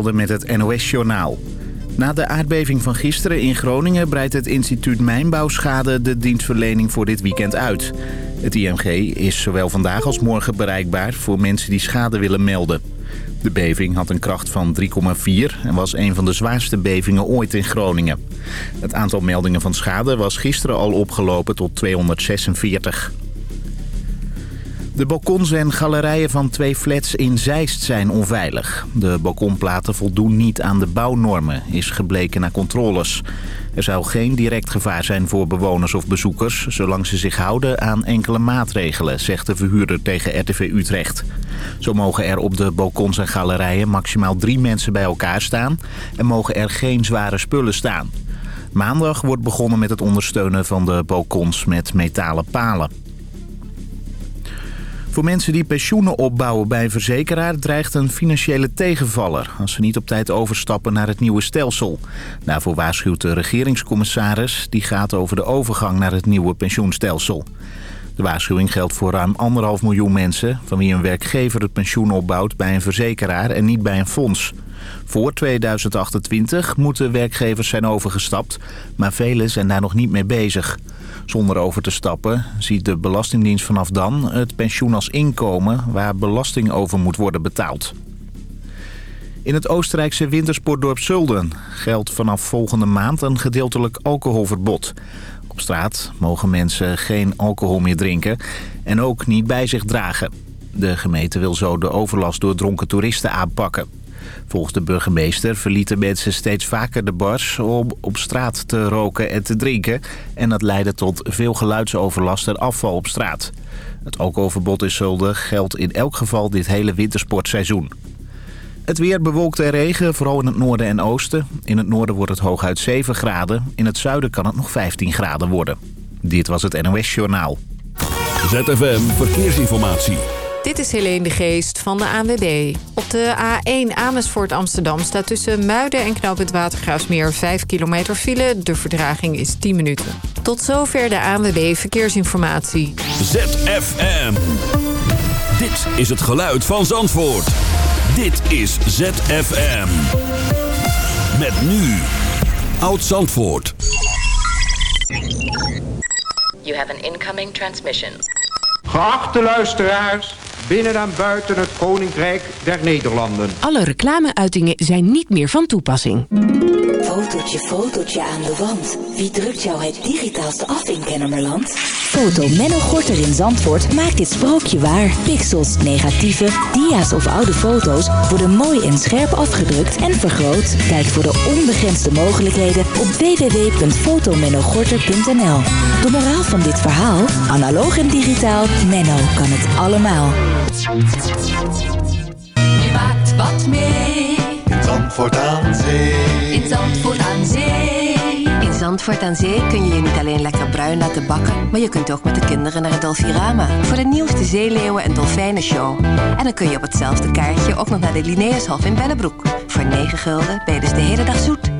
Met het NOS-journaal. Na de aardbeving van gisteren in Groningen breidt het instituut Mijnbouwschade de dienstverlening voor dit weekend uit. Het IMG is zowel vandaag als morgen bereikbaar voor mensen die schade willen melden. De beving had een kracht van 3,4 en was een van de zwaarste bevingen ooit in Groningen. Het aantal meldingen van schade was gisteren al opgelopen tot 246. De balkons en galerijen van twee flats in Zeist zijn onveilig. De balkonplaten voldoen niet aan de bouwnormen, is gebleken na controles. Er zou geen direct gevaar zijn voor bewoners of bezoekers... zolang ze zich houden aan enkele maatregelen, zegt de verhuurder tegen RTV Utrecht. Zo mogen er op de balkons en galerijen maximaal drie mensen bij elkaar staan... en mogen er geen zware spullen staan. Maandag wordt begonnen met het ondersteunen van de balkons met metalen palen. Voor mensen die pensioenen opbouwen bij een verzekeraar dreigt een financiële tegenvaller... als ze niet op tijd overstappen naar het nieuwe stelsel. Daarvoor waarschuwt de regeringscommissaris die gaat over de overgang naar het nieuwe pensioenstelsel. De waarschuwing geldt voor ruim anderhalf miljoen mensen... van wie een werkgever het pensioen opbouwt bij een verzekeraar en niet bij een fonds. Voor 2028 moeten werkgevers zijn overgestapt, maar velen zijn daar nog niet mee bezig... Zonder over te stappen ziet de Belastingdienst vanaf dan het pensioen als inkomen waar belasting over moet worden betaald. In het Oostenrijkse wintersportdorp Zulden geldt vanaf volgende maand een gedeeltelijk alcoholverbod. Op straat mogen mensen geen alcohol meer drinken en ook niet bij zich dragen. De gemeente wil zo de overlast door dronken toeristen aanpakken. Volgens de burgemeester verlieten mensen steeds vaker de bars om op straat te roken en te drinken. En dat leidde tot veel geluidsoverlast en afval op straat. Het alcoholverbod in Zulden geldt in elk geval dit hele wintersportseizoen. Het weer bewolkt en regen, vooral in het noorden en oosten. In het noorden wordt het hooguit 7 graden. In het zuiden kan het nog 15 graden worden. Dit was het NOS Journaal. ZFM Verkeersinformatie. Dit is Helene de Geest van de ANWB. Op de A1 Amersfoort Amsterdam staat tussen Muiden en Knoop Watergraafsmeer 5 kilometer file. De verdraging is 10 minuten. Tot zover de ANWB Verkeersinformatie. ZFM. Dit is het geluid van Zandvoort. Dit is ZFM. Met nu. Oud Zandvoort. You have an incoming transmission. Geachte luisteraars, binnen en buiten het Koninkrijk der Nederlanden. Alle reclameuitingen zijn niet meer van toepassing. Fotootje, fotootje aan de wand. Wie drukt jou het digitaalste af in Kennemerland? Foto Menno Gorter in Zandvoort maakt dit sprookje waar. Pixels, negatieven, dia's of oude foto's worden mooi en scherp afgedrukt en vergroot. Kijk voor de onbegrensde mogelijkheden op www.fotomennogorter.nl De moraal van dit verhaal? Analoog en digitaal, Menno kan het allemaal. Je maakt wat mee. In Zandvoort aan Zee. In Zandvoort aan Zee. In Zandvoort aan Zee kun je je niet alleen lekker bruin laten bakken, maar je kunt ook met de kinderen naar het Dolfirama voor de nieuwste zeeleeuwen en dolfijnenshow. En dan kun je op hetzelfde kaartje ook nog naar de Linnaeushof in Bellebroek. Voor 9 gulden ben je dus de hele dag zoet.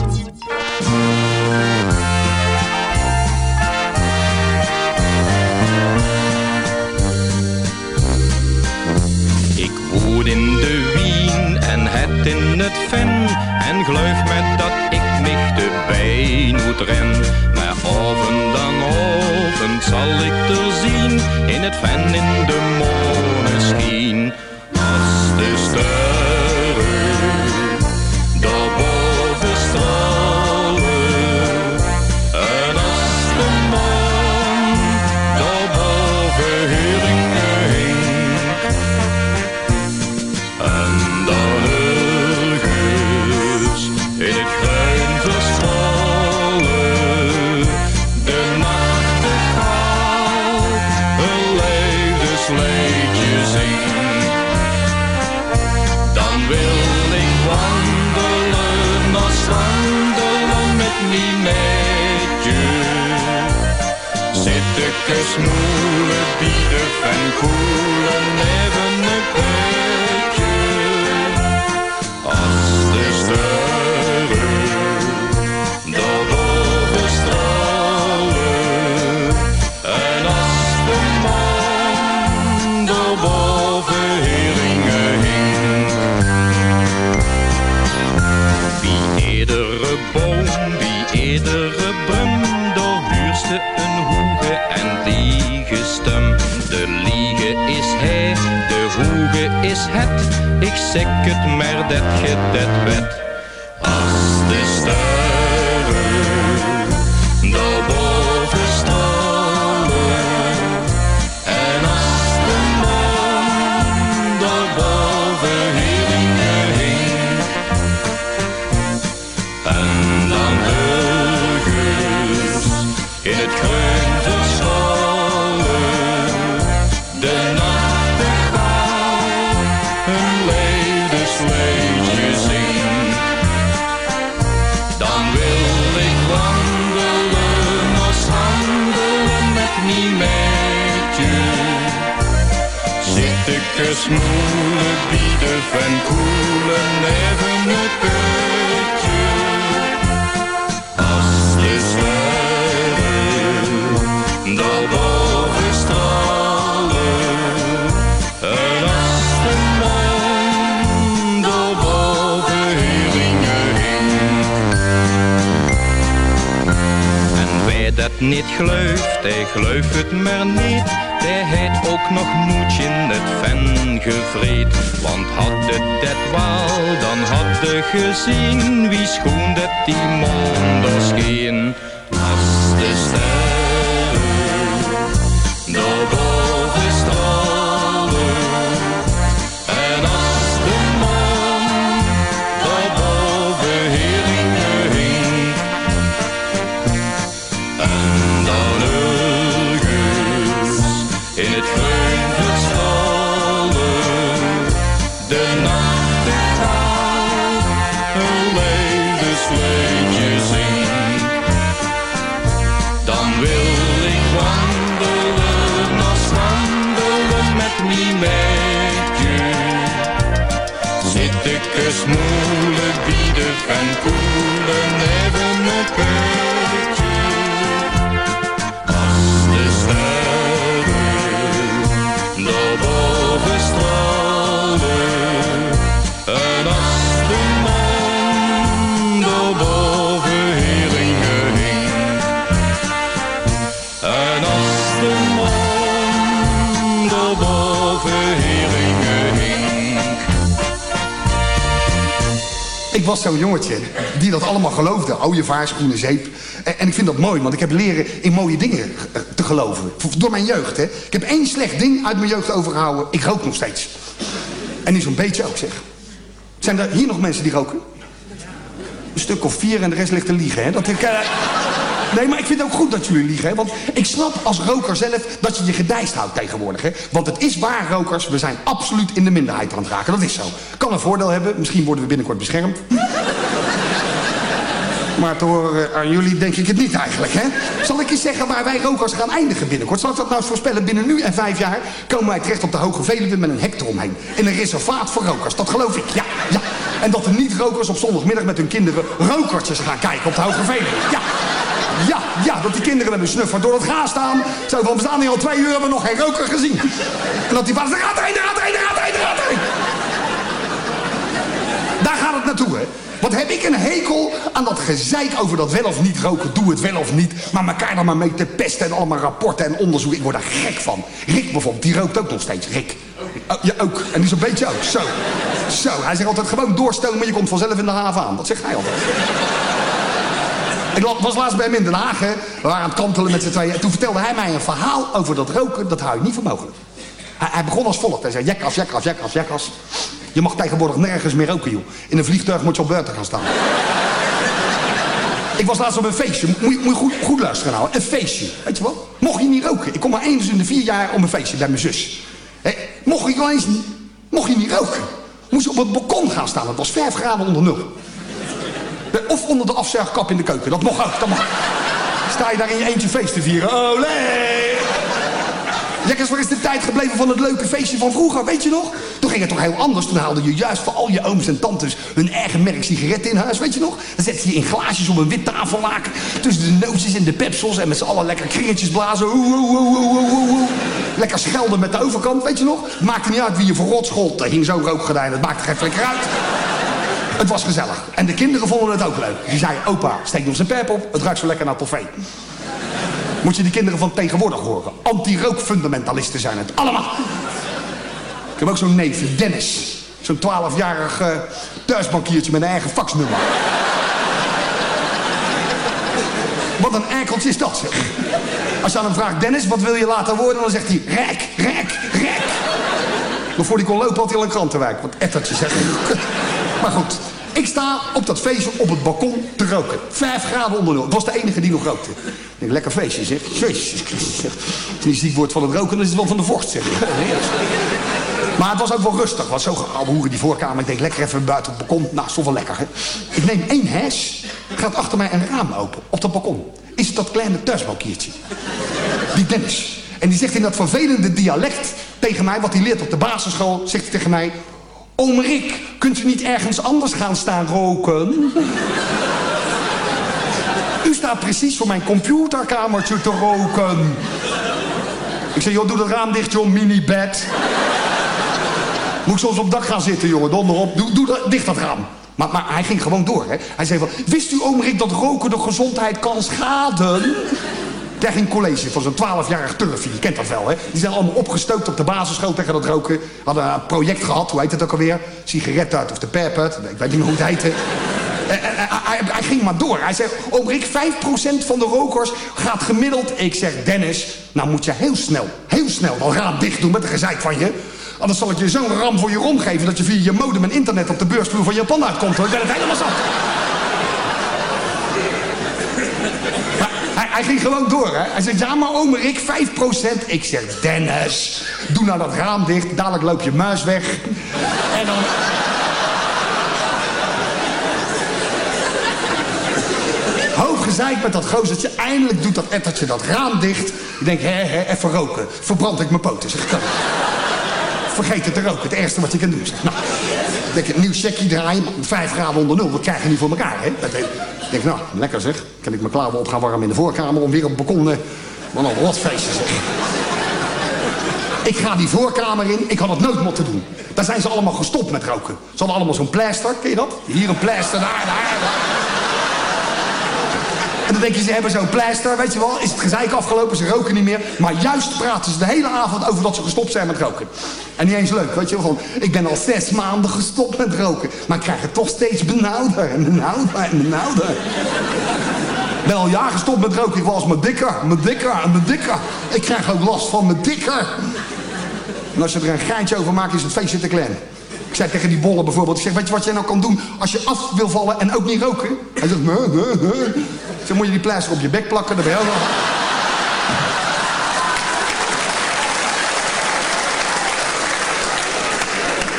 Hij gelooft het maar niet. Hij heeft ook nog moedje in het ven gevreed. Want had het dat wel, dan had hij gezien wie schoon dat die mond scheen. Als de sterren was zo'n jongetje die dat allemaal geloofde. Ooievaar, schoenen, zeep. En, en ik vind dat mooi, want ik heb leren in mooie dingen eh, te geloven. Door mijn jeugd, hè. Ik heb één slecht ding uit mijn jeugd overgehouden. Ik rook nog steeds. En nu zo'n beetje ook, zeg. Zijn er hier nog mensen die roken? Een stuk of vier en de rest ligt te liegen, hè. Dat ik... eh, Nee, maar ik vind het ook goed dat jullie liegen, hè. Want ik snap als roker zelf dat je je gedijst houdt tegenwoordig, hè. Want het is waar, rokers. We zijn absoluut in de minderheid aan het raken. Dat is zo. Kan een voordeel hebben. Misschien worden we binnenkort beschermd. Maar te horen aan jullie denk ik het niet eigenlijk, hè? Zal ik eens zeggen waar wij rokers gaan eindigen binnenkort? Zal ik dat nou eens voorspellen? Binnen nu en vijf jaar komen wij terecht op de Hoge Veluwe met een hek eromheen. In een reservaat voor rokers. Dat geloof ik, ja, ja. En dat de niet-rokers op zondagmiddag met hun kinderen rokertjes gaan kijken op de Hoge Veluwe. Ja, ja, ja. Dat die kinderen met hun snuffer door het gaas staan. Zo we staan hier al twee uur, hebben we nog geen roker gezien. En dat die vader zegt, er gaat er een, er gaat er een, er gaat er een, er gaat er een. Daar gaat het naartoe, hè? Wat heb ik een hekel aan dat gezeik over dat wel of niet roken. Doe het wel of niet. Maar elkaar dan maar mee te pesten en allemaal rapporten en onderzoeken. Ik word daar gek van. Rick bijvoorbeeld, die rookt ook nog steeds. Rick. Oh, ja, ook. En die zo'n beetje ook. Zo. Zo. Hij zegt altijd gewoon doorstomen, je komt vanzelf in de haven aan. Dat zegt hij altijd. Ik was laatst bij hem in Den Haag. We waren aan het kantelen met z'n tweeën. En toen vertelde hij mij een verhaal over dat roken. Dat hou ik niet voor mogelijk. Hij, hij begon als volgt. Hij zei, jekkas, jekkas, jekkas, jekkas. Je mag tegenwoordig nergens meer roken, joh. In een vliegtuig moet je op beurten gaan staan. Ik was laatst op een feestje. Moet je, goed, luisteren nou. Een feestje. Weet je wel? Mocht je niet roken. Ik kom maar eens in de vier jaar om een feestje bij mijn zus. Mocht je wel eens niet... Mocht je niet roken. Moest je op het balkon gaan staan. Het was vijf graden onder nul. Of onder de afzuigkap in de keuken. Dat mocht ook. Dat mag. Sta je daar in je eentje feest te vieren. Olé! Jekkers, waar is de tijd gebleven van het leuke feestje van vroeger? Weet je nog? Toen ging het toch heel anders. Toen haalde je juist voor al je ooms en tantes hun eigen merk sigaretten in huis. Weet je nog? Dan zette je in glaasjes op een wit tafellaken. Tussen de nootjes en de pepsels. En met z'n allen lekker kringetjes blazen. Lekker schelden met de overkant. Weet je nog? Maakte niet uit wie je voor rot schold. Er hing zo'n rookgordijn. Dat maakte geen flikker uit. Het was gezellig. En de kinderen vonden het ook leuk. Die zeiden, opa, steek nog zijn pijp op. Het ruikt zo lekker naar toffee. Moet je die kinderen van tegenwoordig horen. Anti-rookfundamentalisten zijn het. Allemaal. Ik heb ook zo'n neef, Dennis. Zo'n 12-jarig uh, thuisbankiertje met een eigen faxnummer. Wat een eikeltje is dat. Als je aan hem vraagt, Dennis, wat wil je later worden? Dan zegt hij, rek, rek, rek. Maar voor hij kon lopen had hij al een krantenwijk. Wat ettertje, zeg. Maar goed, ik sta op dat feestje op het balkon te roken. Vijf graden onder nul. Ik was de enige die nog rookte. Ik denk, lekker feestje, zeg. Jezus zeg. Als je ziek wordt van het roken, dan is het wel van de vorst, zeg. Maar het was ook wel rustig. was zo hoeren die voorkamer. Ik denk, lekker even buiten op het balkon. Nou, is wel lekker, hè? Ik neem één hash. Gaat achter mij een raam open. Op dat balkon. Is het dat kleine thuisbankiertje. Die Dennis. En die zegt in dat vervelende dialect tegen mij... wat hij leert op de basisschool... zegt hij tegen mij... Oom kunt u niet ergens anders gaan staan roken? U staat precies voor mijn computerkamertje te roken. Ik zeg, joh, doe dat raam dicht, joh, mini-bed. Moet ik soms op dak gaan zitten, jongen, donderop. Doe, doe dat, dicht dat raam. Maar, maar hij ging gewoon door, hè. Hij zei van, wist u, oom dat roken de gezondheid kan schaden? Daar ging college van zo'n 12-jarig turfie. Je kent dat wel, hè? Die zijn allemaal opgestookt op de basisschool tegen dat roken. Hadden een project gehad, hoe heet het ook alweer? Sigaret uit of de pepert. Ik weet niet hoe het heette. Hij, hij, ging maar door. Hij zei, oom Rick, 5% van de rokers gaat gemiddeld... Ik zeg, Dennis, nou moet je heel snel, heel snel dat raam dicht doen met de gezeik van je. Anders zal ik je zo'n ram voor je rondgeven... dat je via je modem en internet op de beursvloer van Japan uitkomt. Hoor. Ik ben het helemaal zat. Hij ging gewoon door, hè. Hij zegt, ja, maar oom Rick, 5%. Ik zeg, Dennis, doe nou dat raam dicht. Dadelijk loop je muis weg. En dan... Hoop gezeik met dat gozertje. Eindelijk doet dat ettertje dat raam dicht. Ik denk, hè, hè, even roken. Verbrand ik mijn poten, zeg ik. Vergeet het te roken, het ergste wat je kan doen. Zeg. Nou, ik denk, een nieuw checkje draaien, 5 graden onder nul. Dat krijg je niet voor elkaar, hè. Ik denk, nou, lekker zeg. Kan ik mijn klauwen op gaan warmen in de voorkamer om weer op het balkon... Uh, wat een feestje zeg. Ik ga die voorkamer in. Ik had het nooit moeten doen. Daar zijn ze allemaal gestopt met roken. Ze hadden allemaal zo'n pleister. Ken je dat? Hier een pleister, daar, daar, daar. En dan denk je, ze hebben zo'n pleister, weet je wel. Is het gezeik afgelopen, ze roken niet meer. Maar juist praten ze de hele avond over dat ze gestopt zijn met roken. En niet eens leuk, weet je wel. Ik ben al zes maanden gestopt met roken. Maar ik krijg het toch steeds benauwder en benauwder en benauwder. Ik ben al jaren gestopt met roken. Ik was me dikker, me dikker en me dikker. Ik krijg ook last van me dikker. En als je er een geintje over maakt, is het feestje te klein. Ik zei tegen die bollen bijvoorbeeld, ik zeg, weet je wat jij nou kan doen als je af wil vallen en ook niet roken? Hij zegt, nee, nee, nee. Ik zeg, moet je die pleister op je bek plakken, dan ben je ook.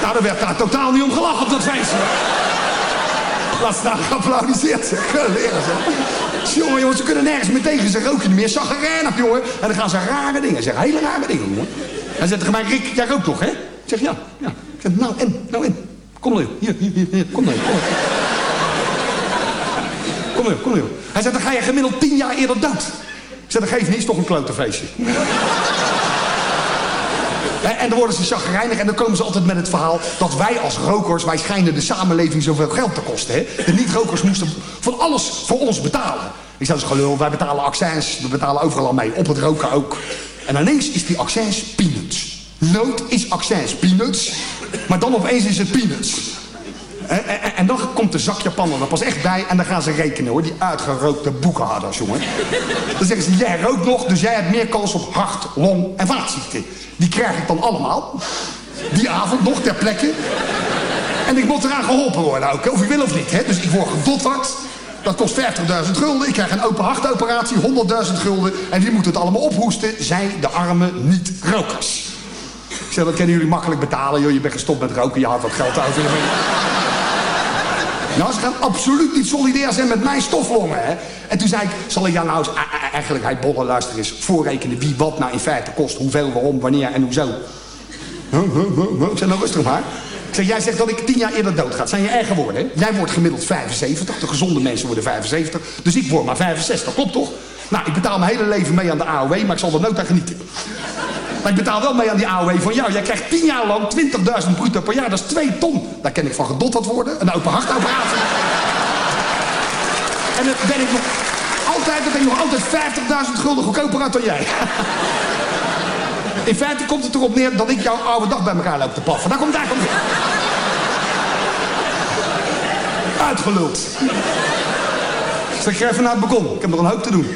Nou, er werd daar totaal niet om gelachen op dat feestje. Laat staan geapplaudiseerd, zeg. Jongen, jongen, ze kunnen nergens meer tegen. Ze roken niet meer. Zaggerijnig, jongen. En dan gaan ze rare dingen zeggen. Hele rare dingen, jongen. Hij zegt tegen mij, Rick, jij rookt toch, hè? Ik zeg, ja, ja. Zeg, nou in, nou in. Kom nu, hier, hier, hier, kom nu, kom Kom nu, kom nu. Hij zegt, dan ga je gemiddeld tien jaar eerder dood. Ik zeg, dat geeft niet, is toch een klotenfeestje. En dan worden ze chagrijnig en dan komen ze altijd met het verhaal... dat wij als rokers, wij schijnen de samenleving zoveel geld te kosten. Hè? De niet-rokers moesten van alles voor ons betalen. Ik zeg, dat is gelul, wij betalen accijns, we betalen overal al mee. Op het roken ook. En ineens is die accijns peanuts. Nood is accijns, peanuts. Maar dan opeens is het peanuts. En, en, en, dan komt de zak Japaner er pas echt bij en dan gaan ze rekenen hoor. Die uitgerookte boekenharders, jongen. Dan zeggen ze, jij rookt nog, dus jij hebt meer kans op hart, long en vaatziekten. Die krijg ik dan allemaal. Die avond nog ter plekke. En ik moet eraan geholpen worden ook, of ik wil of niet. Hè? Dus ik word gedotterd. Dat kost 50.000 gulden. Ik krijg een open hartoperatie, 100.000 gulden. En die moeten het allemaal ophoesten. Zij, de arme niet-rokers. Ik zeg, dat kunnen jullie makkelijk betalen. Joh, je bent gestopt met roken, je had wat geld over. Nou, ze gaan absoluut niet solidair zijn met mijn stoflongen, hè. En toen zei ik, zal ik jou nou eens, eigenlijk, hij bolle luister eens, voorrekenen wie wat nou in feite kost, hoeveel, waarom, wanneer en hoezo. Ik zeg, nou rustig maar. Ik zeg, jij zegt dat ik tien jaar eerder dood ga. zijn je eigen woorden, hè? Jij wordt gemiddeld 75, de gezonde mensen worden 75, dus ik word maar 65, klopt toch? Nou, ik betaal mijn hele leven mee aan de AOW, maar ik zal er nooit aan genieten. Maar ik betaal wel mee aan die AOW van jou. Jij krijgt 10 jaar lang 20.000 bruto per jaar. Dat is 2 ton. Daar ken ik van gedotterd worden. Een open hartoperatie. en dan ben ik nog altijd, dan ben ik nog altijd 50.000 gulden goedkoper uit dan jij. In feite komt het erop neer dat ik jouw oude dag bij elkaar loop te paffen. Daar komt daar komt. Uitgeluld. Zeg je even naar het balkon. Ik heb nog een hoop te doen.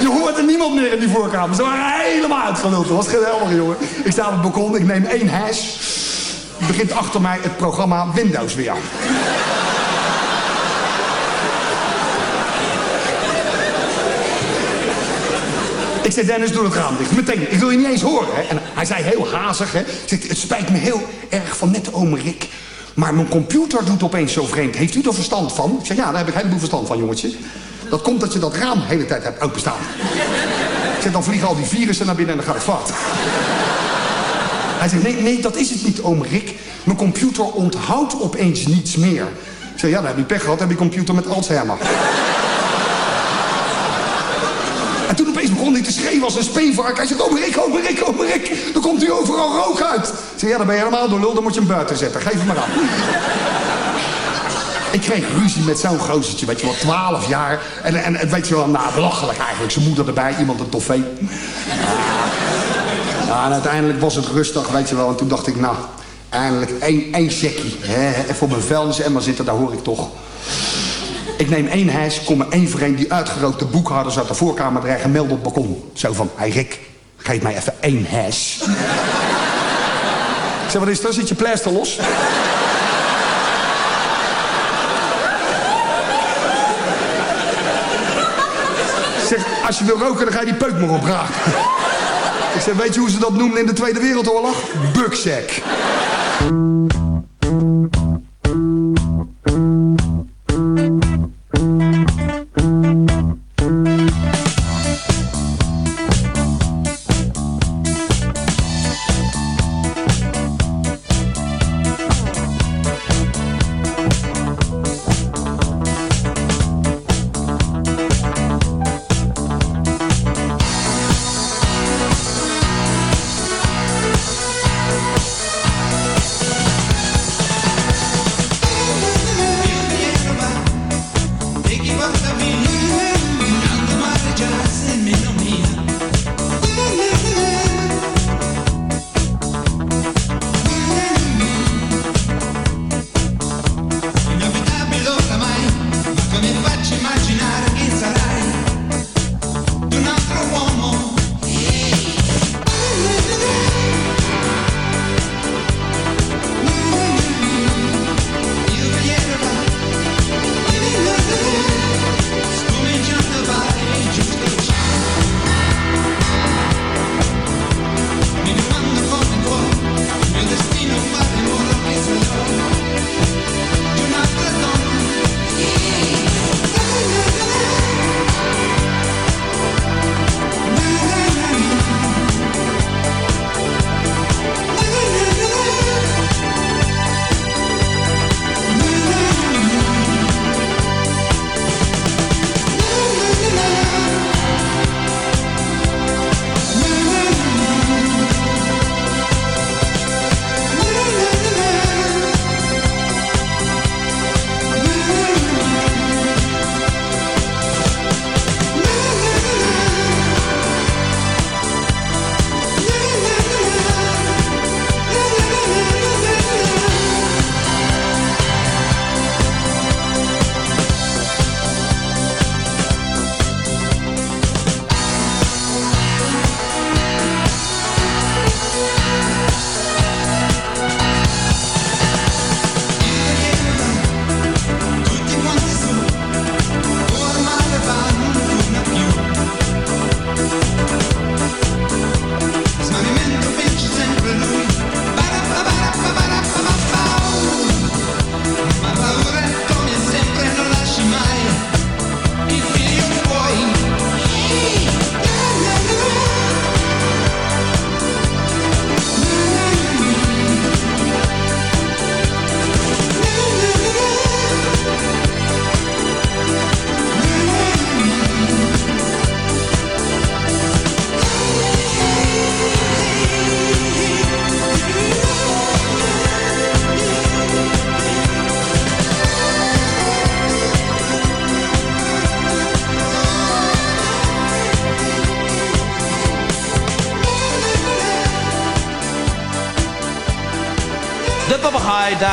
Je hoorde niemand meer in die voorkamer. Ze waren helemaal uitgeluld. Dat was geweldig, jongen. Ik sta op het balkon, ik neem één hash. Begint achter mij het programma Windows weer. Ik zei, Dennis, doe het raam dicht. Meteen, ik wil je niet eens horen. Hè. En hij zei heel hazig, hè. Het spijt me heel erg van net oom Rick. Maar mijn computer doet opeens zo vreemd. Heeft u er verstand van? Ik zei, ja, daar heb ik heleboel verstand van, jongetje. Dat komt dat je dat raam de hele tijd hebt openstaan. Ik zeg, dan vliegen al die virussen naar binnen en dan gaat het fout. Hij zegt, nee, nee, dat is het niet, oom Rick. Mijn computer onthoudt opeens niets meer. Ik zeg, ja, dan heb je pech gehad, dan heb je computer met Alzheimer. En toen opeens begon hij te schreeuwen als een speenvark. Hij zegt, oh Rick, oh Rick, oh Rick. Dan komt hij overal rook uit. Ik zeg, ja, dan ben je helemaal door lul, dan moet je hem buiten zetten. Geef hem maar aan. Ik kreeg ruzie met zo'n gozertje, weet je wel, 12 jaar. En, en, en weet je wel, nou, belachelijk eigenlijk. Zijn moeder erbij, iemand een toffee. Ja, en uiteindelijk was het rustig, weet je wel. En toen dacht ik, nou, eindelijk één, één checkie. Hè, voor mijn vuilnisemmer zitten, daar hoor ik toch. Ik neem één hijs, kom er één voor één die uitgerookte boekhouders uit de voorkamer dreigen, meld op het balkon. Zo van, hé Rick, geef mij even één hijs. ik zeg, wat is dat? Zit je pleister los? Als je wil roken, dan ga je die peuk maar opraken. Ik zeg, weet je hoe ze dat noemen in de Tweede Wereldoorlog? Buksack.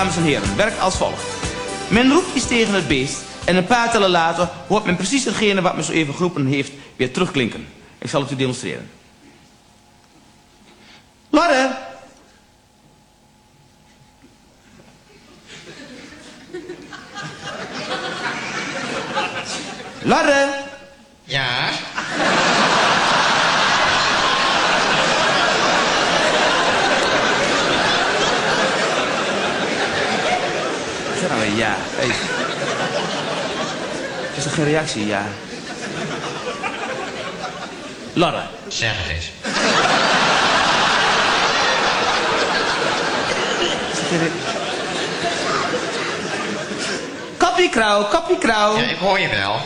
Dames en heren, werkt als volgt. Men roept iets tegen het beest en een paar tellen later hoort men precies hetgene wat men zo even geroepen heeft weer terugklinken. Ik zal het u demonstreren. Lorre! Lorre! Ja? Zeg nou weer ja. Hey. Is er geen reactie? Ja. Lorre. Zeg het eens. Koppiekrauw, koppiekrauw. Ja, ik hoor je wel.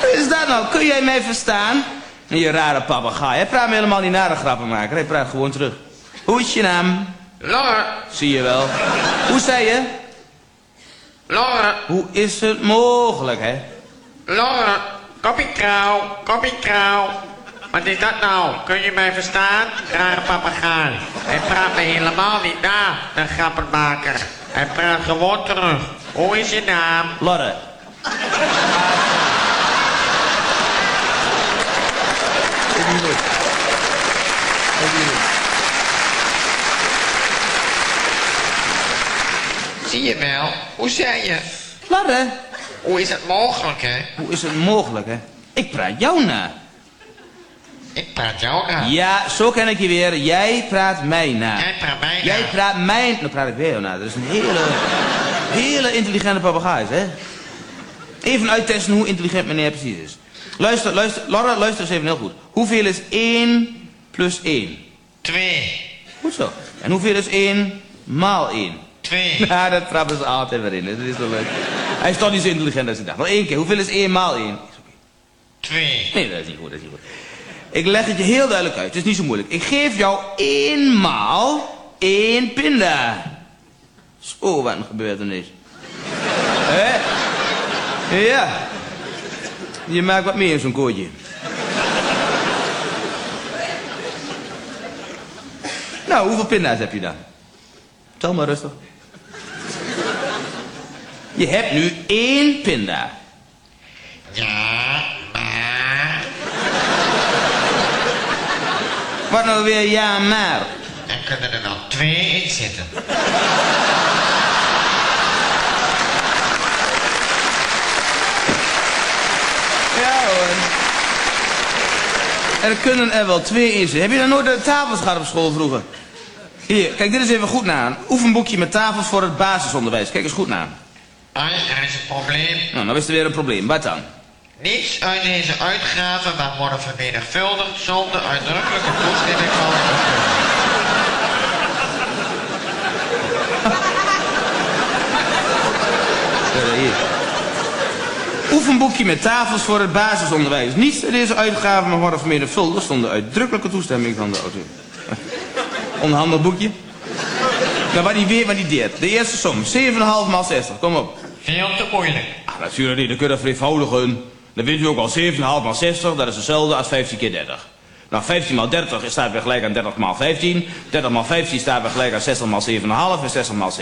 Wat is dat nou? Kun jij mij verstaan? Je rare papegaai. Hij praat me helemaal niet naar de grappen maken. Hij praat gewoon terug. Hoe is je naam? Lorre. Zie je wel. Hoe zei je? Lorre. Hoe is het mogelijk, hè? Lorre. Koppiekrauw, koppiekrauw. Wat is dat nou? Kun je mij verstaan? Rare papegaai. Hij praat me helemaal niet na, de grappenmaker. Hij praat gewoon terug. Hoe is je naam? Lorre. Zie je wel? Hoe zei je? Lorre. Hoe is het mogelijk, hè? Hoe is het mogelijk, hè? Ik praat jou na. Ik praat jou na. Ja, zo ken ik je weer. Jij praat mij na. Jij praat mij na. Jij praat mij... Nou praat ik weer jou na. Dat is een hele... hele intelligente papegaai, hè? Even uittesten hoe intelligent meneer precies is. Luister, luister. Laura, luister eens even heel goed. Hoeveel is 1 plus 1? 2. Goed zo. En hoeveel is 1 maal 1? 2. Nou, dat trappen ze altijd weer in. Dat is toch leuk. Hij is toch niet zo intelligent als ik dacht. Nog één keer. Hoeveel is 1 maal 1? 2. Nee, dat is niet goed, dat is niet goed. Ik leg het je heel duidelijk uit. Het is niet zo moeilijk. Ik geef jou eenmaal één pinda. Zo, wat een gebeurtenis. Hè? Ja. Je maakt wat meer in zo'n kootje. Nou, hoeveel pinda's heb je dan? Tel maar rustig. Je hebt nu één pinda. Ja, maar... Wat nou weer ja maar? Er kunnen er wel twee in zitten. Ja hoor. Er kunnen er wel twee in zitten. Heb je dan nooit de tafels gehad op school vroeger? Hier, kijk dit eens even goed na. Oefenboekje met tafels voor het basisonderwijs. Kijk eens goed na. Ai, er is een probleem. Nou, nou is er weer een probleem. Wat dan? Niets uit deze uitgave mag worden vermenigvuldigd zonder uitdrukkelijke toestemming van de. Oefenboekje met tafels voor het basisonderwijs. Niets in deze uitgave mag worden vermenigvuldigd zonder uitdrukkelijke toestemming van de auteur. Onhandig boekje. Nou, wat die weer valideert. De eerste som, 7,5 maal 60. Kom op. Veel te moeilijk. Ah, natuurlijk niet, dan kun je dat vereenvoudigen. Dan weet u ook al 7,5 maal 60, dat is hetzelfde als 15 keer 30. Nou, 15 maal 30 staat weer gelijk aan 30 maal 15. 30 maal 15 staat weer gelijk aan 60 maal 7,5. En 60 maal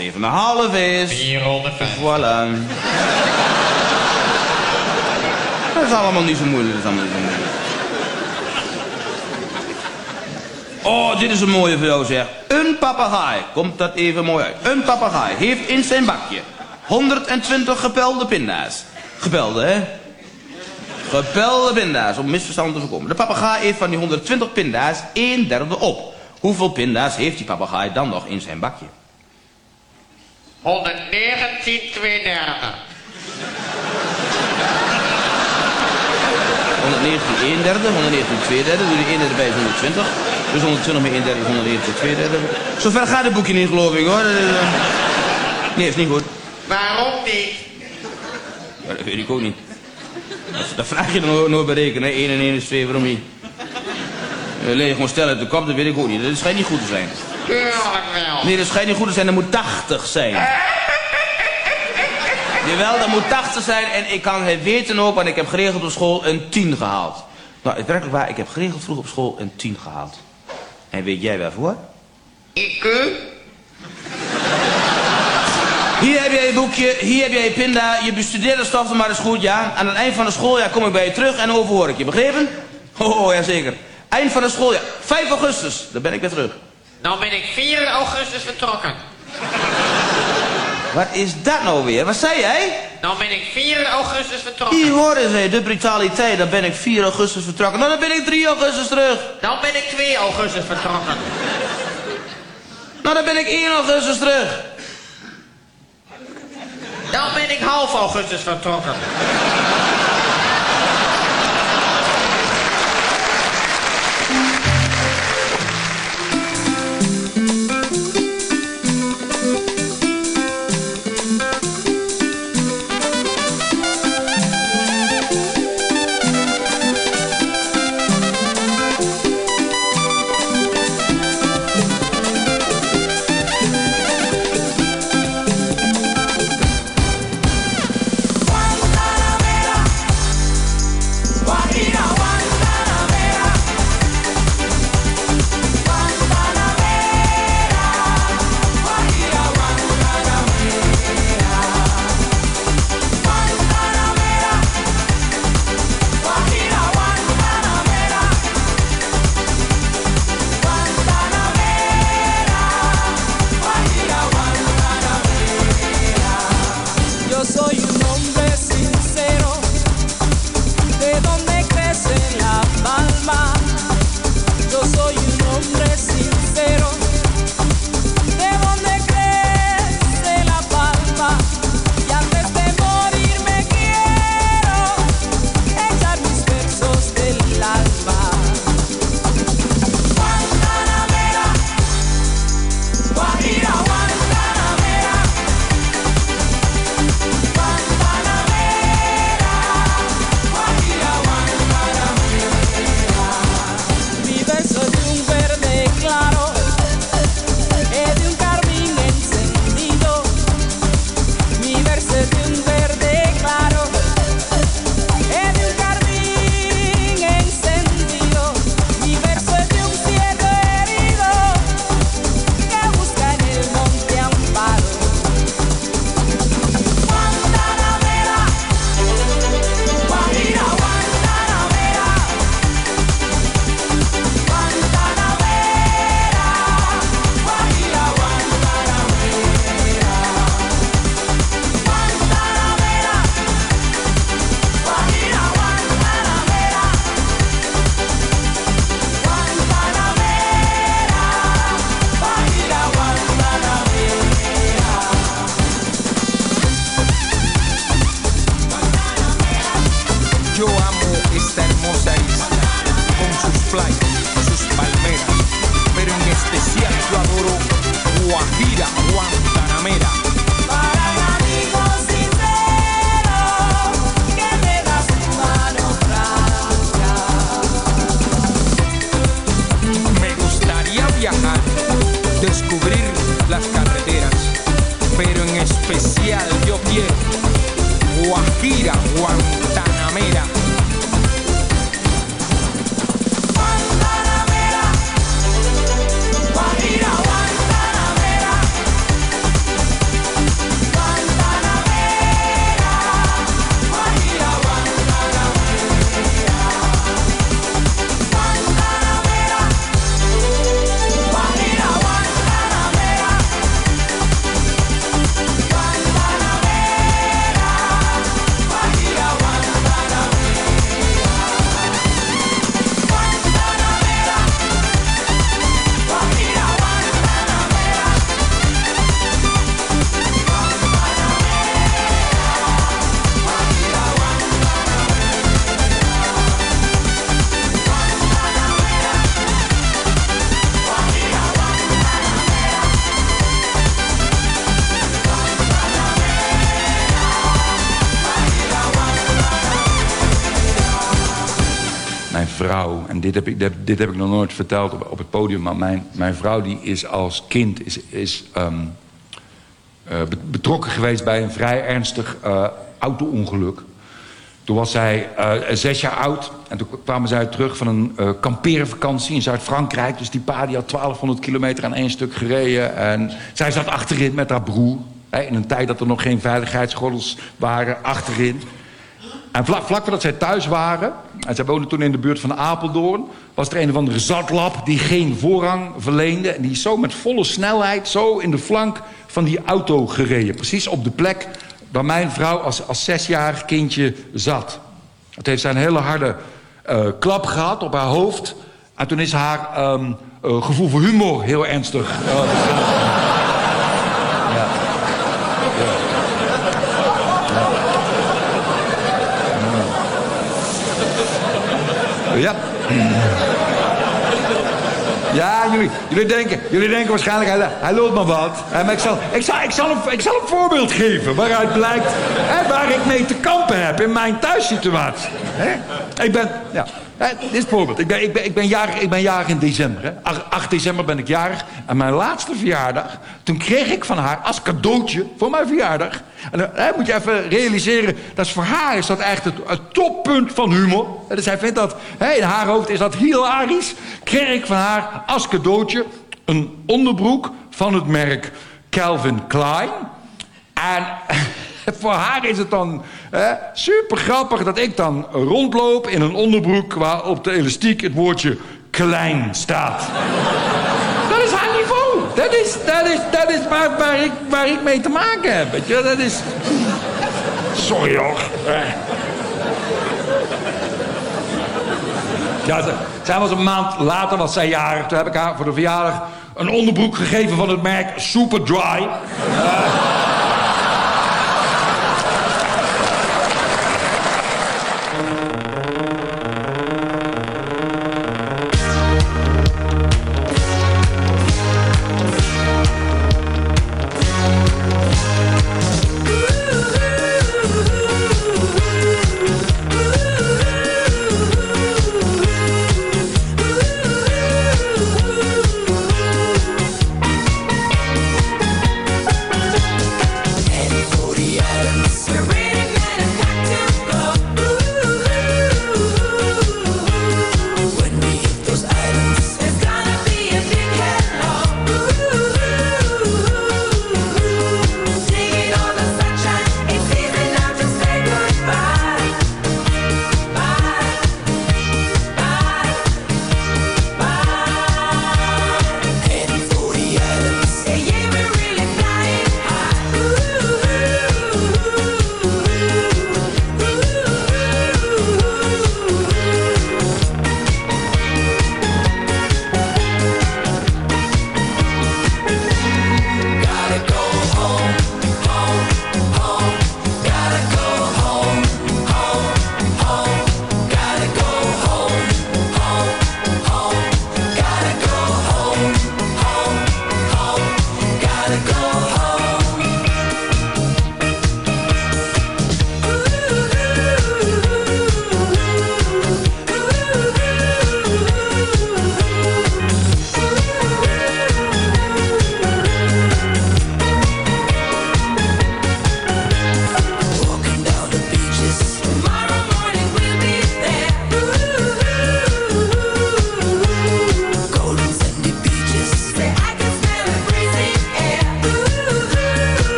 7,5 is... 450. Voilà. Dat is allemaal niet zo moeilijk. Dat is allemaal niet zo moeilijk. Oh, dit is een mooie voor jou zeg. Een papegaai, komt dat even mooi uit. Een papegaai heeft in zijn bakje 120 gepelde pinda's. Gepelde, hè? Gepelde pinda's, om misverstand te voorkomen. De papegaai eet van die 120 pinda's een derde op. Hoeveel pinda's heeft die papegaai dan nog in zijn bakje? 119 twee derde. 119 1 derde, 119 2 derde, doe die 1 derde bij is 120. Dus 120 met 1 derde is 119 2 derde. Zover gaat het boekje niet, geloof ik hoor. Eh, Nee, is niet goed. Waarom niet? Dat weet ik ook niet. Dat, dat vraag je dan nooit, nooit berekenen. 1 en 1 is 2, waarom niet? Leg je gewoon stellen uit de kop, dat weet ik ook niet. Dat schijnt niet goed te zijn. Tuurlijk wel. Nee, dat schijnt niet goed te zijn, dat moet 80 zijn. Jawel, dat moet 80 zijn en ik kan het weten ook, want ik heb geregeld op school een 10 gehaald. Nou, het werkelijk waar, ik heb geregeld vroeg op school een 10 gehaald. En weet jij waarvoor? IQ? Hier heb jij je boekje, hier heb jij je pinda, je bestudeerde stof maar eens goed, ja. Aan het eind van het schooljaar kom ik bij je terug en overhoor ik je, begrepen? Oh, ja zeker. Eind van het schooljaar, 5 augustus, dan ben ik weer terug. Nou ben ik 4 augustus vertrokken. Wat is dat nou weer? Wat zei jij? Nou ben ik 4 augustus vertrokken. Hier hoorden ze, de brutaliteit. Dan ben ik 4 augustus vertrokken. Nou, dan ben ik 3 augustus terug. Nou ben ik 2 augustus vertrokken. Nou, dan ben ik 1 augustus terug. Nou ben ik half augustus vertrokken. Vrouw, en dit heb ik, dit, heb ik nog nooit verteld op, het podium... maar mijn, mijn vrouw die is als kind is, is, ehm, eh, be- betrokken geweest bij een vrij ernstig eh, auto-ongeluk. Toen was zij uh, zes jaar oud. En toen kwamen zij terug van een uh, kamperenvakantie in Zuid-Frankrijk. Dus die pa die had 1200 kilometer aan één stuk gereden. En zij zat achterin met haar broer. Hè, in een tijd dat er nog geen veiligheidsgordels waren, achterin. En vlak, vlak voordat zij thuis waren... en zij woonden toen in de buurt van Apeldoorn... was er een of andere zatlap die geen voorrang verleende. En die is zo met volle snelheid zo in de flank van die auto gereden. Precies op de plek waar mijn vrouw als, als zesjarig kindje zat. Het heeft zijn hele harde uh, klap gehad op haar hoofd. En toen is haar um, uh, gevoel voor humor heel ernstig. Uh, ja. Ja. Ja, jullie, jullie, denken, jullie denken waarschijnlijk, hij, hij maar wat. ik zal, ik, zal, ik, zal een, ik een voorbeeld geven waaruit blijkt waar ik mee te kampen heb in mijn thuissituatie. Hè? Ik ben, ja, dit is het voorbeeld. Ik ben, ik ben, ik ben, jarig, ik ben jarig in december. Hè. 8, 8 december ben ik jarig. En mijn laatste verjaardag, toen kreeg ik van haar als cadeautje voor mijn verjaardag. En dan hè, moet je even realiseren, dat voor haar is dat echt het, toppunt van humor. Dus zij vindt dat, in haar hoofd is dat hilarisch. Kreeg ik van haar als cadeautje een onderbroek van het merk Calvin Klein. En voor haar is het dan hè, super grappig dat ik dan rondloop in een onderbroek... waar op de elastiek het woordje klein staat. dat is haar niveau. Dat is, dat is, dat is waar, ik, waar ik mee te maken heb. Weet je? Dat is... Sorry hoor. Ja, ze, zij was een maand later, was zij jarig. Toen heb ik haar voor de verjaardag een onderbroek gegeven van het merk Superdry. Uh,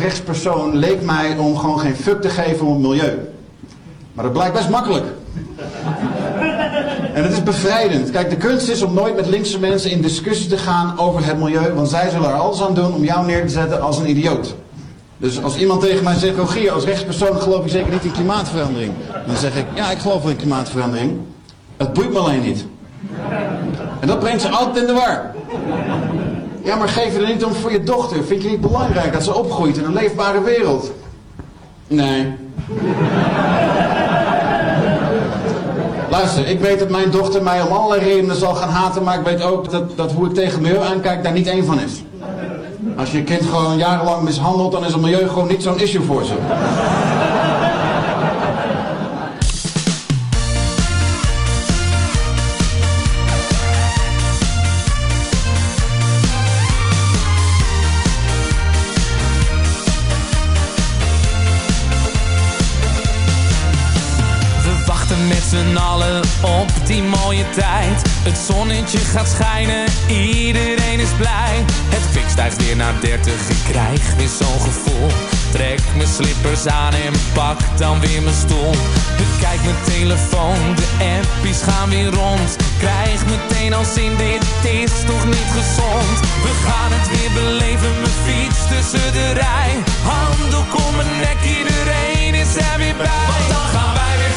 rechtspersoon leek mij om gewoon geen fuck te geven om het milieu. Maar dat blijkt best makkelijk. En het is bevrijdend. Kijk, de kunst is om nooit met linkse mensen in discussie te gaan over het milieu, want zij zullen er alles aan doen om jou neer te zetten als een idioot. Dus als iemand tegen mij zegt, Rogier, als rechtspersoon geloof je zeker niet in klimaatverandering. Dan zeg ik, ja, ik geloof wel in klimaatverandering. Het boeit me alleen niet. En dat brengt ze altijd in de war. Ja, maar geef je er niet om voor je dochter? Vind je niet belangrijk dat ze opgroeit in een leefbare wereld? Nee. Luister, ik weet dat mijn dochter mij om allerlei redenen zal gaan haten, maar ik weet ook dat, dat hoe ik tegen milieu aankijk daar niet één van is. Als je je kind gewoon jarenlang mishandelt, dan is het milieu gewoon niet zo'n issue voor ze. Op die mooie tijd. Het zonnetje gaat schijnen, iedereen is blij. Het kwik stijgt weer naar 30, ik krijg weer zo'n gevoel. Trek mijn slippers aan en pak dan weer mijn stoel. Bekijk mijn telefoon, de appies gaan weer rond. Krijg meteen al zin, dit is toch niet gezond. We gaan het weer beleven, mijn fiets tussen de rij. Handdoek om mijn nek, iedereen is er weer bij. Want dan gaan wij weer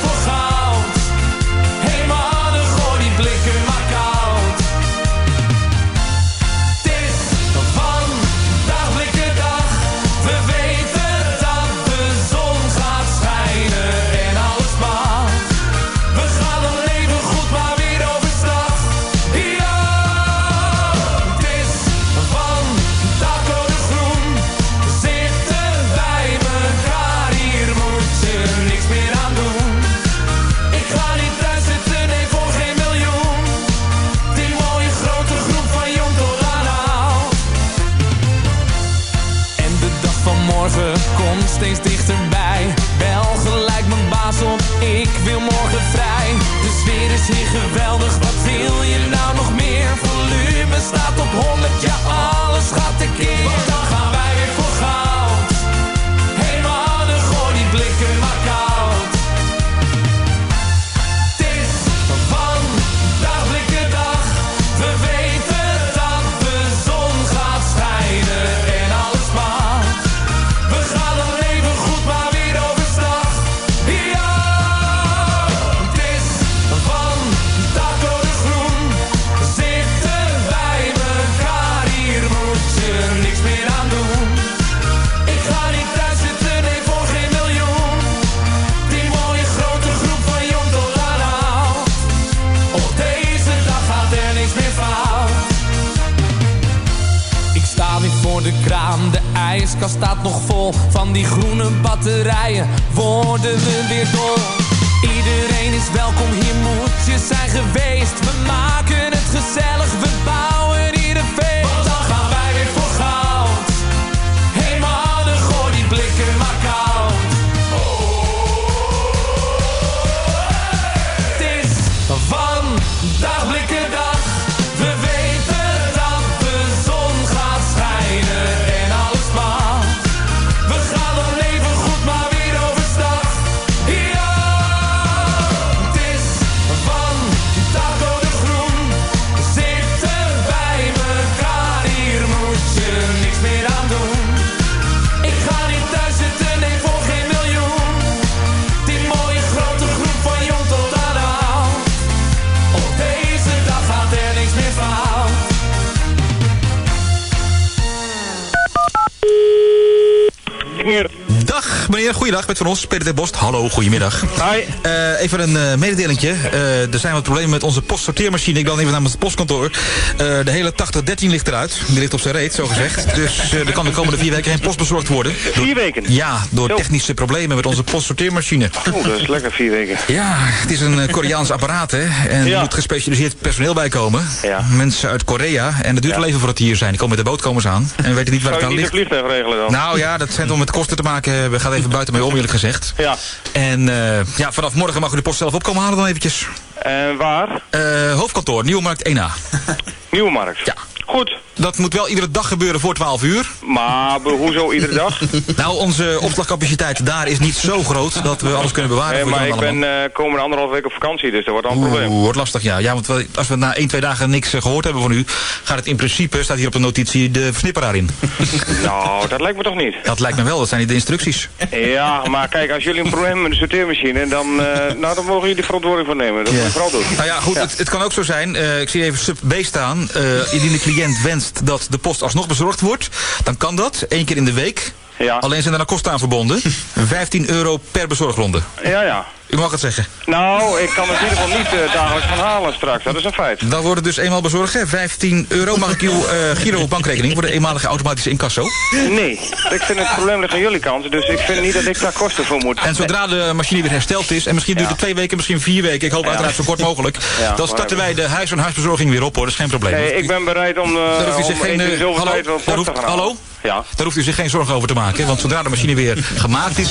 goeiedag, met van ons, Peter de Bost. Hallo, goedemiddag. Hi. even een uh, mededelingje. Uh, er zijn wat problemen met onze postsorteermachine. Ik bel even namens het postkantoor. De hele 8013 ligt eruit. Die ligt op zijn reet, zo gezegd. Dus er kan de komende vier weken geen post bezorgd worden. Door, vier weken? Ja, door technische problemen met onze postsorteermachine. Oh, dat is lekker, vier weken. Ja, het is een Koreaans apparaat, hè. En ja. er moet gespecialiseerd personeel bij komen. Ja. Mensen uit Korea. En het duurt wel even voordat die hier zijn. Die komen met de bootkomers aan. En we weten niet waar Zou het aan ligt. Zou je niet een vliegtuig regelen dan? Nou ja, dat schijnt om met kosten te maken. We gaan even buiten mee om, eerlijk gezegd. Ja. En uh, ja, vanaf morgen mag u de post zelf opkomen halen dan eventjes. En waar? Uh, hoofdkantoor, Nieuwe Markt 1A. Nieuwe Markt? Ja. Goed. dat moet wel iedere dag gebeuren voor 12 uur. Maar hoezo iedere dag? Nou, onze opslagcapaciteit daar is niet zo groot dat we alles kunnen bewaren Nee, voor maar ik allemaal. ben eh, komende anderhalf week op vakantie, dus dat wordt al een probleem. Oeh, wordt lastig, ja. Ja, want als we na 1, 2 dagen niks eh, gehoord hebben van u... gaat het in principe, staat hier op de notitie, de versnipperaar in. Nou, dat lijkt me toch niet? Dat lijkt me wel, dat zijn niet de instructies. Ja, maar kijk, als jullie een probleem hebben met de sorteermachine, dan, eh, nou, dan mogen jullie verantwoording voor nemen. Dat moet je vooral doen. Nou ja, goed, Het, het kan ook zo zijn, ik zie even sub B staan... indien de cliënt wenst dat de post alsnog bezorgd wordt... dan kan dat, één keer in de week. Ja. Alleen zijn er dan kosten aan verbonden. 15 euro per bezorgronde. Ja, ja. U mag het zeggen. Nou, ik kan het in ieder geval niet eh, dagelijks gaan halen straks, dat is een feit. Dan wordt het dus eenmaal bezorgd, hè? 15 euro. Mag ik uw eh Giro bankrekening voor de eenmalige automatische incasso? Nee, ik vind het probleem ligt aan jullie kant, dus ik vind niet dat ik daar kosten voor moet. En zodra de machine weer hersteld is, en misschien duurt het twee weken, misschien vier weken, ik hoop uiteraard zo kort mogelijk, Ja, dan starten wij de huis- en huisbezorging weer op hoor, dat is geen probleem. Nee, ik ben bereid om, eh Daar hoeft u zich geen, hallo? tijd wel Daar hoeft- gaan halen. hallo? Ja. Daar hoeft u zich geen zorgen over te maken, want zodra de machine weer gemaakt is,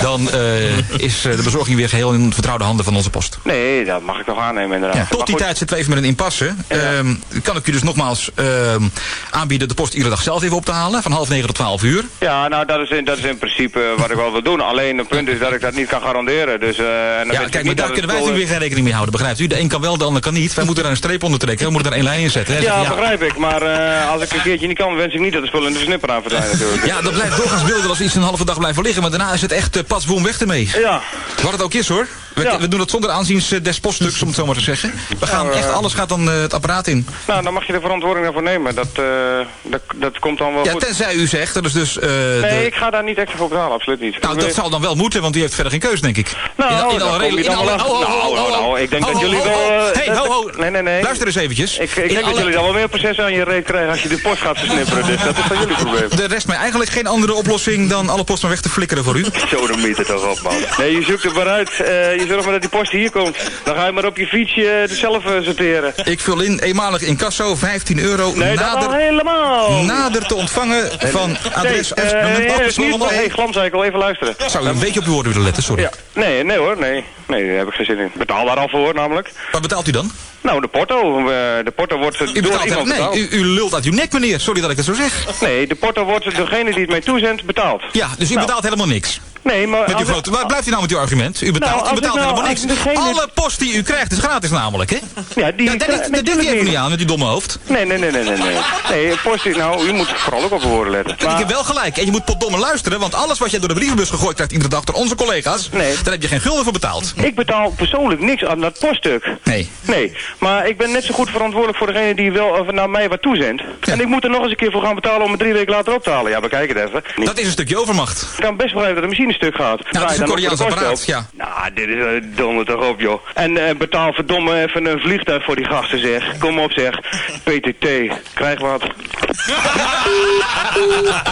dan is de bezorging weer geheel in vertrouwde handen van onze post. Nee, dat mag ik toch aannemen inderdaad. Ja, tot Maar die goed, tijd zitten we even met een impasse. Ehm, kan ik u dus nogmaals ehm, aanbieden de post iedere dag zelf even op te halen, van half negen tot twaalf uur. Ja, nou dat is, in, dat is in principe wat ik wel wil doen. Alleen het punt is dat ik dat niet kan garanderen. Dus, eh, en dan Ja, kijk, maar daar kunnen wij natuurlijk weer geen rekening mee houden, begrijpt u? De een kan wel, de ander kan niet. Wij moeten daar een streep onder trekken, we moeten daar één lijn in zetten. hè. Ja, Zeggen, begrijp ik. Maar eh, als ik een keertje niet kan, wens ik niet dat de spullen in de snipper aan verdwijnen natuurlijk. Ja, dat blijft doorgaans beelden als iets een halve dag blijven liggen. Maar daarna is het echt uh, patsboom weg ermee. Ja. Wat het ook is hoor. We, we doen het zonder aanziens eh, des poststuks, om het zo maar te zeggen. We gaan Nou, echt, eh, alles gaat dan eh, het apparaat in. Nou, dan mag je de verantwoording daarvoor nemen. Dat, dat, dat komt dan wel Ja, goed. tenzij u zegt, dat is dus... Nee, de- ik ga daar niet extra voor betalen, absoluut niet. Nou, dat zal dan wel moeten, want u heeft verder geen keus, denk ik. Nou, In- alle in wel alle- Nou, nou, ik denk dat jullie wel... dat- ho, ho. Nee, nee, nee. Luister eens eventjes. Ik, denk dat jullie dan wel meer proces aan je reet krijgen als je de post gaat versnipperen. Dus dat is van jullie probleem. Er rest mij eigenlijk geen andere oplossing dan alle post maar weg te flikkeren voor u. Zo, dan meet het toch op, man. Nee, je zoekt er maar uit. Je zorgt maar dat die post hier komt. Dan ga je maar op je fietsje het zelf eh, sorteren. Ik vul in eenmalig incasso, 15 euro. Nee, dat nader, helemaal. nader te ontvangen van adres... Nee, uit- eh, met- eh, oh, niet- slom- hey, Glamzeikel, even luisteren. Zou u een beetje op uw woorden willen letten, sorry. Ja. Nee, nee hoor, nee. Nee, daar heb ik geen zin in. Betaal daar al voor, namelijk. Wat betaalt u dan? Nou, de porto. de porto wordt U door betaalt iemand nee, betaald. u, u lult uit uw nek, meneer. Sorry dat ik het zo zeg. Nee, de porto wordt degene die het mee toezendt betaald. Ja, dus u Nou. betaalt helemaal niks. Nee, maar... Met uw als- grote, waar blijft u nou met uw argument? U betaalt, Nou, u betaalt nou- helemaal niks. degene- Alle post die u krijgt is gratis namelijk, hè? Ja, die... Ja, daar denkt- daar denkt u even niet aan met die domme hoofd. Nee, nee, nee, nee, nee. Nee, nee post is... Nou, u moet vooral ook op uw woorden letten. En ik heb wel gelijk. En je moet potdomme luisteren, want alles wat jij door de brievenbus gegooid krijgt iedere dag door onze collega's, Nee. daar heb je geen gulden voor betaald. Ik betaal persoonlijk niks aan dat poststuk. Nee. Nee, maar ik ben net zo goed verantwoordelijk voor degene die wel of naar mij wat toezendt. En ik moet er nog eens een keer voor gaan betalen om het drie weken later op te halen. Ja, bekijk het even. Dat is een stukje overmacht. Ik kan best begrijpen dat de machine stuk gaat. Nou, is een Koreaans apparaat, ja. Nou, dit is uh, donder toch op, joh. En eh, betaal verdomme even een vliegtuig voor die gasten, zeg. Kom op, zeg. PTT, krijg wat.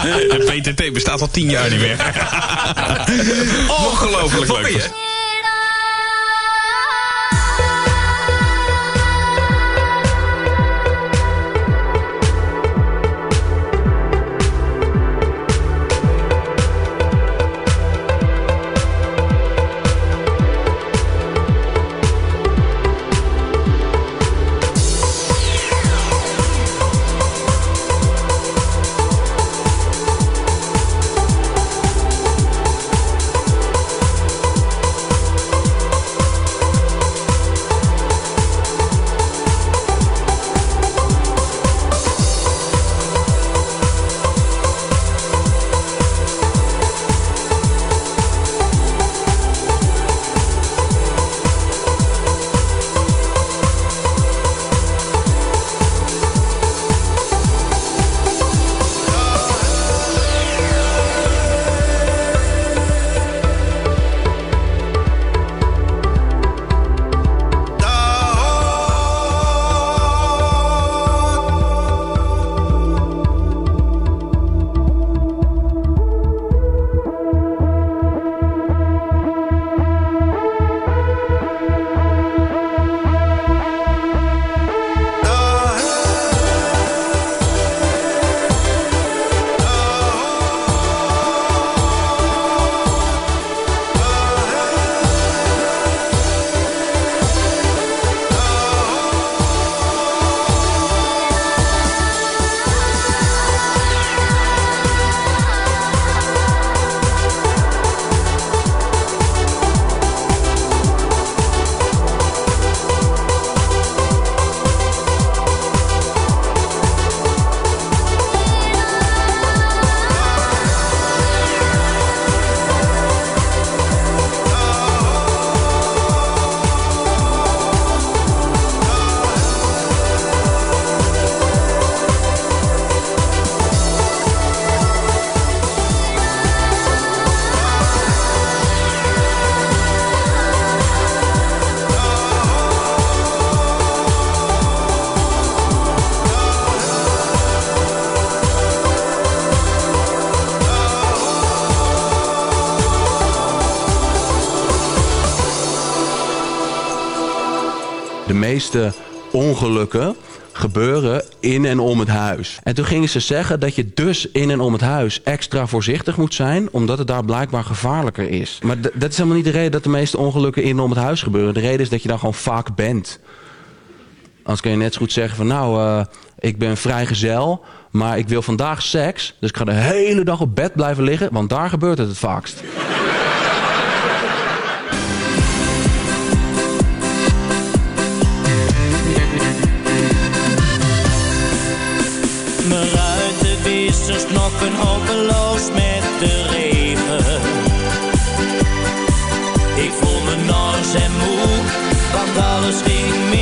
De PTT bestaat al tien jaar niet meer. Ongelooflijk leuk. Meeste ongelukken gebeuren in en om het huis. En toen gingen ze zeggen dat je dus in en om het huis extra voorzichtig moet zijn... omdat het daar blijkbaar gevaarlijker is. Maar dat is helemaal niet de reden dat de meeste ongelukken in en om het huis gebeuren. De reden is dat je daar gewoon vaak bent. Anders kun je net zo goed zeggen van nou, eh, ik ben vrijgezel... maar ik wil vandaag seks, dus ik ga de hele dag op bed blijven liggen... want daar gebeurt het het vaakst. Ruitenwissers knokken hopeloos met de regen. Ik voel me nors en moe, want alles ging mis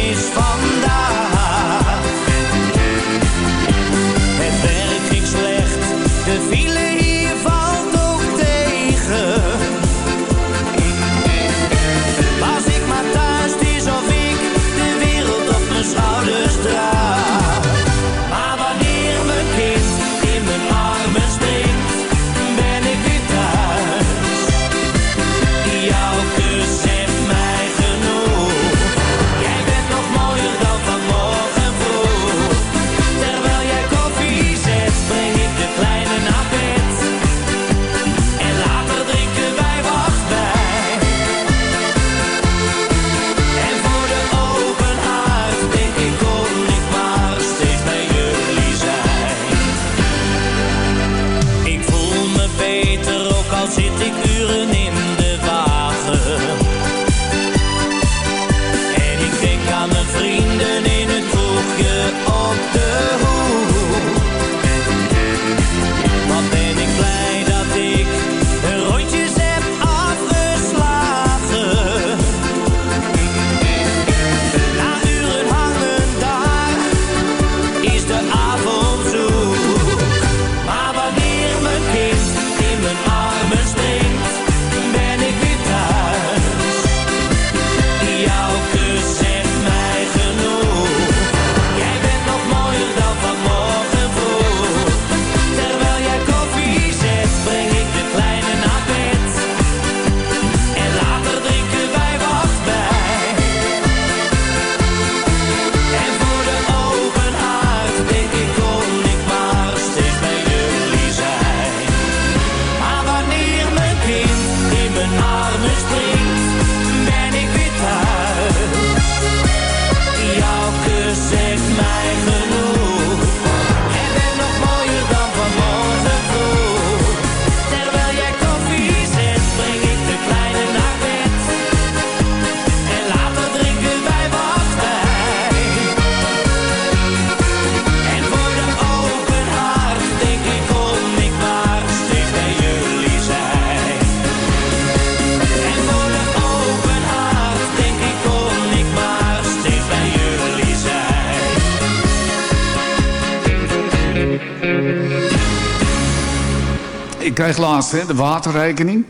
de waterrekening.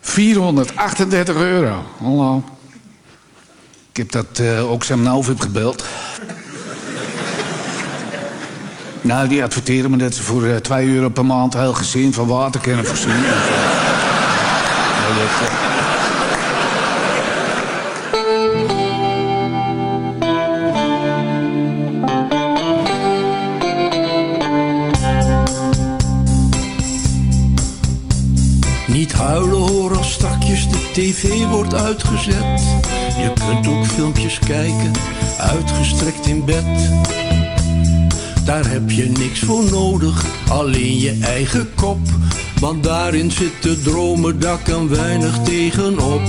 438 euro. Hallo. Ik heb dat eh, ook Sam heb gebeld. nou, die adverteren me dat ze voor eh 2 euro per maand heel gezin van water kunnen voorzien. Ja, eh, heb je niks voor nodig, alleen je eigen kop. Want daarin zitten dromen, daar kan weinig tegenop.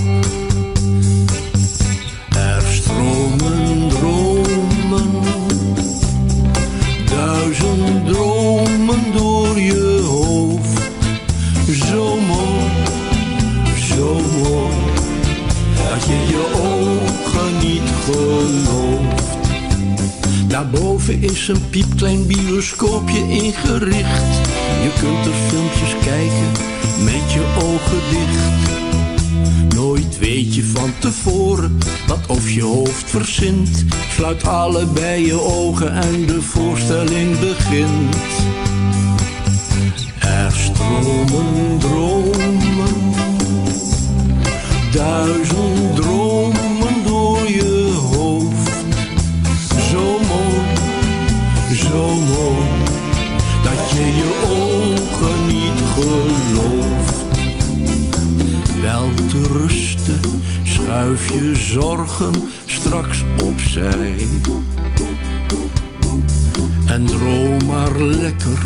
Een piepklein bioscoopje ingericht. Je kunt er filmpjes kijken met je ogen dicht. Nooit weet je van tevoren wat of je hoofd verzint. Sluit allebei je ogen en de voorstelling begint. Er stromen dromen, duizend dromen belooft. Wel te rusten, schuif je zorgen straks opzij. En droom maar lekker,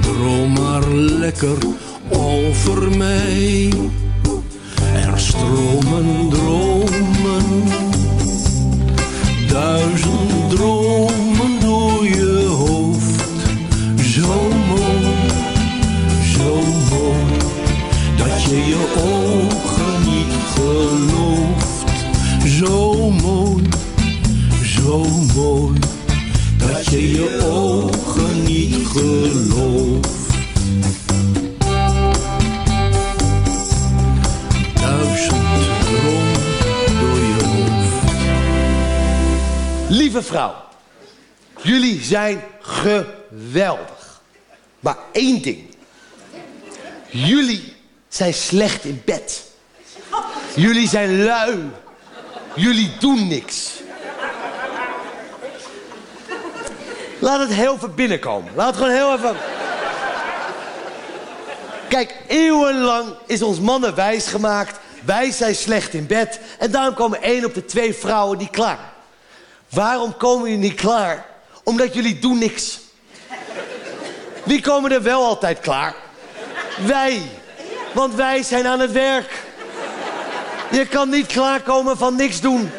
droom maar lekker over mij. Er stromen dromen zijn geweldig. Maar één ding. Jullie zijn slecht in bed. Jullie zijn lui. Jullie doen niks. Laat het heel even binnenkomen. Laat het gewoon heel even... Kijk, eeuwenlang is ons mannen wijs gemaakt. Wij zijn slecht in bed. En daarom komen één op de twee vrouwen niet klaar. Waarom komen jullie niet klaar? Omdat jullie doen niks. Wie komen er wel altijd klaar? Wij. Want wij zijn aan het werk. Je kan niet klaarkomen van niks doen.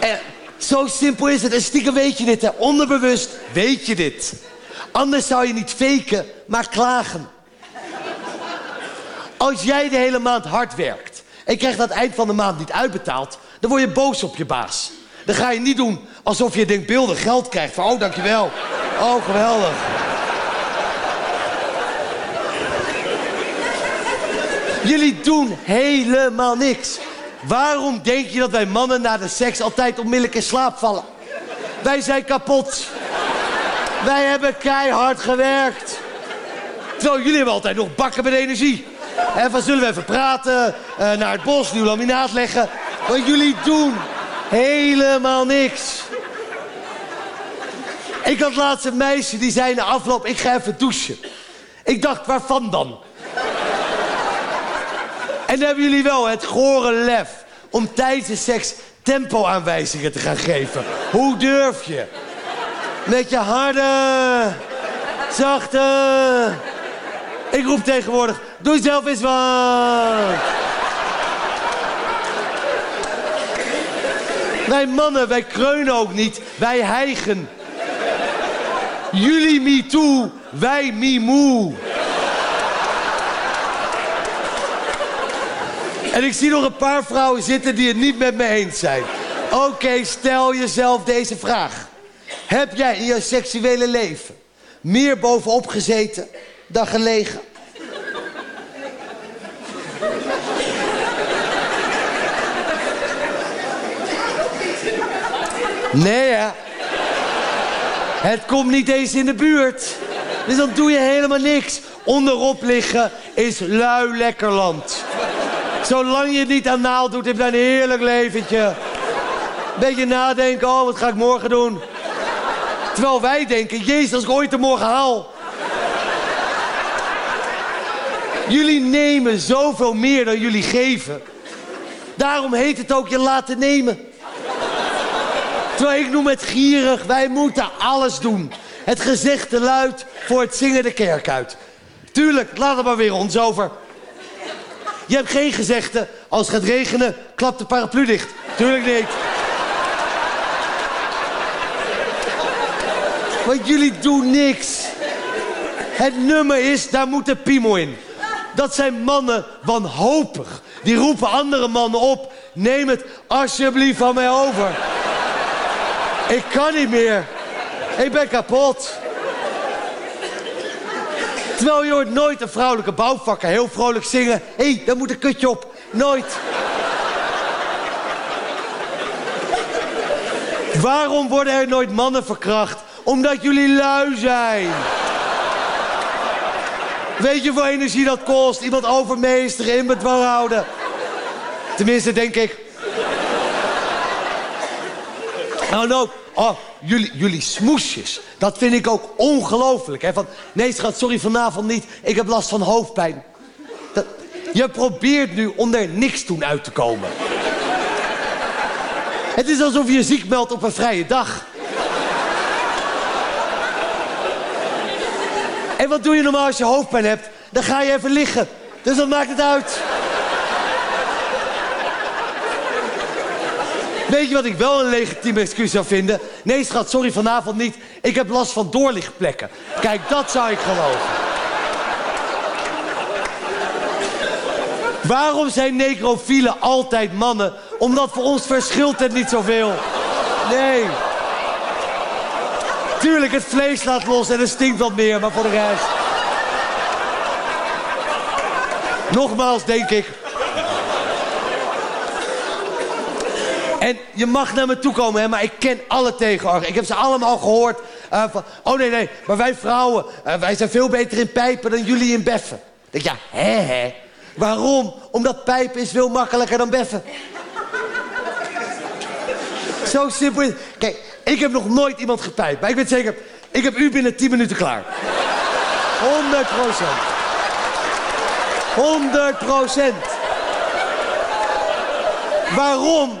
En zo simpel is het. En stiekem weet je dit, hè. Onderbewust weet je dit. Anders zou je niet faken, maar klagen. Als jij de hele maand hard werkt... en krijgt het eind van de maand niet uitbetaald... dan word je boos op je baas. Dan ga je niet doen alsof je denkbeeldig geld krijgt. Van, oh, dankjewel. Oh, geweldig. Jullie doen helemaal niks. Waarom denk je dat wij mannen na de seks altijd onmiddellijk in slaap vallen? Wij zijn kapot. Wij hebben keihard gewerkt. Terwijl jullie hebben altijd nog bakken met energie. En van zullen we even praten, eh, naar het bos, nieuw laminaat leggen. Want jullie doen helemaal niks. Ik had laatst een meisje die zei na afloop, ik ga even douchen. Ik dacht, waarvan dan? En dan hebben jullie wel het gore lef om tijdens de seks tempo-aanwijzingen te gaan geven. Hoe durf je? Met je harde, zachte... Ik roep tegenwoordig, doe zelf eens wat. Wij mannen, wij kreunen ook niet, wij hijgen. Jullie me too, wij me moe. En ik zie nog een paar vrouwen zitten die het niet met me eens zijn. Oké, stel jezelf deze vraag. Heb jij in je seksuele leven meer bovenop gezeten dan gelegen? Nee, hè? Het komt niet eens in de buurt. Dus dan doe je helemaal niks. Onderop liggen is lui lekker land. Zolang je het niet aan naald doet, heb je een heerlijk leventje. Beetje nadenken, oh, wat ga ik morgen doen? Terwijl wij denken, jezus, als ik ooit de morgen haal. Jullie nemen zoveel meer dan jullie geven. Daarom heet het ook je laten nemen. Terwijl ik noem het gierig, wij moeten alles doen. Het gezegde luidt voor het zingen de kerk uit. Tuurlijk, laat het maar weer ons over. Je hebt geen gezegde, als het gaat regenen, klap de paraplu dicht. Tuurlijk niet. Want jullie doen niks. Het nummer is, daar moet de piemel in. Dat zijn mannen wanhopig. Die roepen andere mannen op. Neem het alsjeblieft van mij over. Ik kan niet meer. Ik ben kapot. Terwijl je hoort nooit een vrouwelijke bouwvakker heel vrolijk zingen. Hé, hey, daar moet een kutje op. Nooit. Waarom worden er nooit mannen verkracht? Omdat jullie lui zijn. Weet je hoeveel energie dat kost? Iemand overmeesteren, in bedwang houden. Tenminste, denk ik. Nou, nou, oh, jullie, jullie smoesjes. Dat vind ik ook ongelooflijk. Hè? Van, nee, schat, sorry, vanavond niet. Ik heb last van hoofdpijn. Dat, je probeert nu onder niks toen uit te komen. Het is alsof je je ziek meldt op een vrije dag. En wat doe je normaal als je hoofdpijn hebt? Dan ga je even liggen. Dus wat maakt het uit? Weet je wat ik wel een legitiem excuus zou vinden? Nee, schat, sorry, vanavond niet. Ik heb last van doorlichtplekken. Kijk, dat zou ik geloven. Waarom zijn necrofielen altijd mannen? Omdat voor ons verschilt het niet zoveel. Nee. Tuurlijk, het vlees laat los en het stinkt wat meer, maar voor de rest... Nogmaals, denk ik. En je mag naar me toe komen, hè, maar ik ken alle tegenargumenten. Ik heb ze allemaal gehoord. eh, van, oh nee, nee, maar wij vrouwen, eh, wij zijn veel beter in pijpen dan jullie in beffen. Ik ja, hè, hè. Waarom? Omdat pijpen is veel makkelijker dan beffen. Zo simpel is Kijk, ik heb nog nooit iemand gepijpt. Maar ik weet zeker, ik heb u binnen 10 minuten klaar. 100 procent. 100 procent. Waarom?